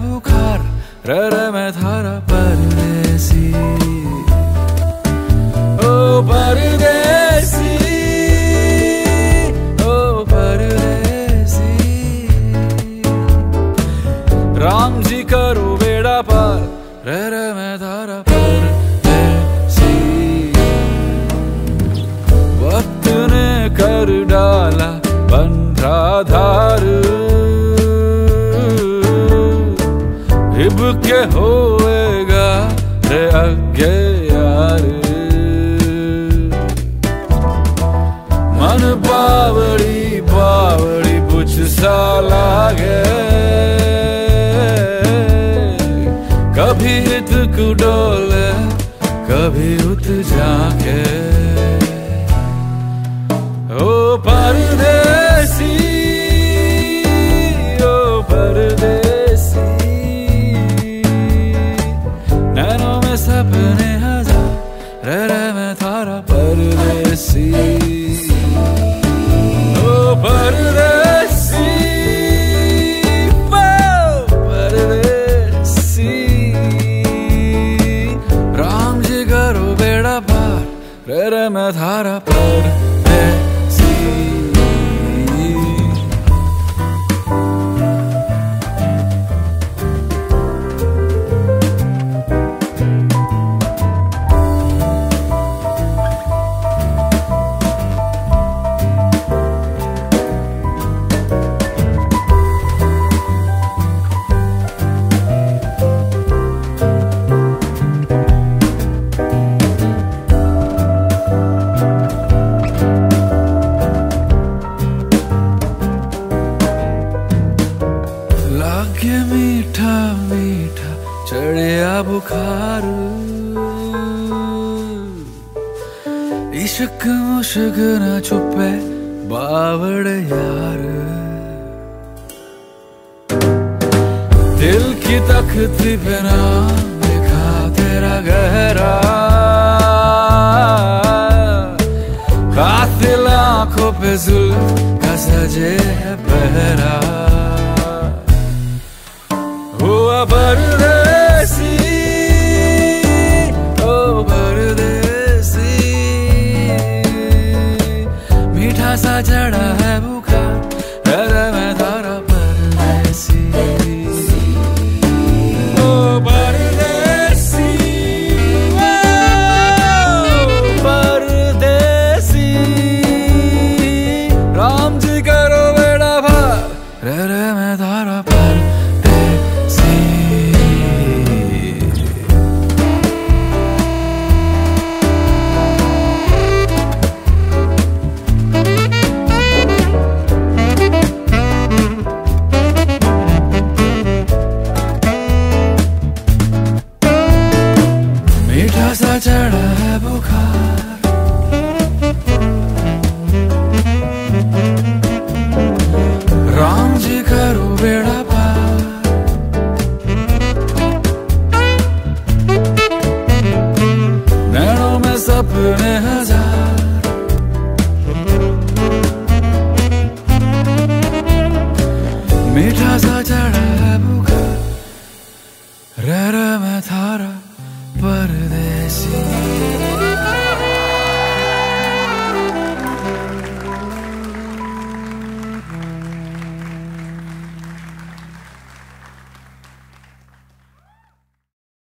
रे रे मैं थारा परदेसी। ओ परदेसी ओ परदेसी। राम जी करो बेड़ा पार रे रे मैं थारा परदेसी। वक्त ने कर डाला बंधाधार हिब होएगा रे अगे यार। मन बावड़ी बावड़ी लागे। कभी इत डोले कभी उत जाके नैनों में सपने हज़ार रे रे मैं थारा परदेसी। ओ, परदेसी परदेसी। राम जी करो बेड़ा पार रे रे मैं थारा परदेसी लागे मीठा मीठा चढ़िया बुखार। इश्क मुश्क न छुपे बावड़ यार। दिल की तख्ती पे नाम लिखा तेरा गहरा। कातिल आँखों पे जुल्फ का सजे है पहरा हुआ परदेसी चढ़ा है बुखार। राम जी करो बेड़ा पार। में सपने हज़ार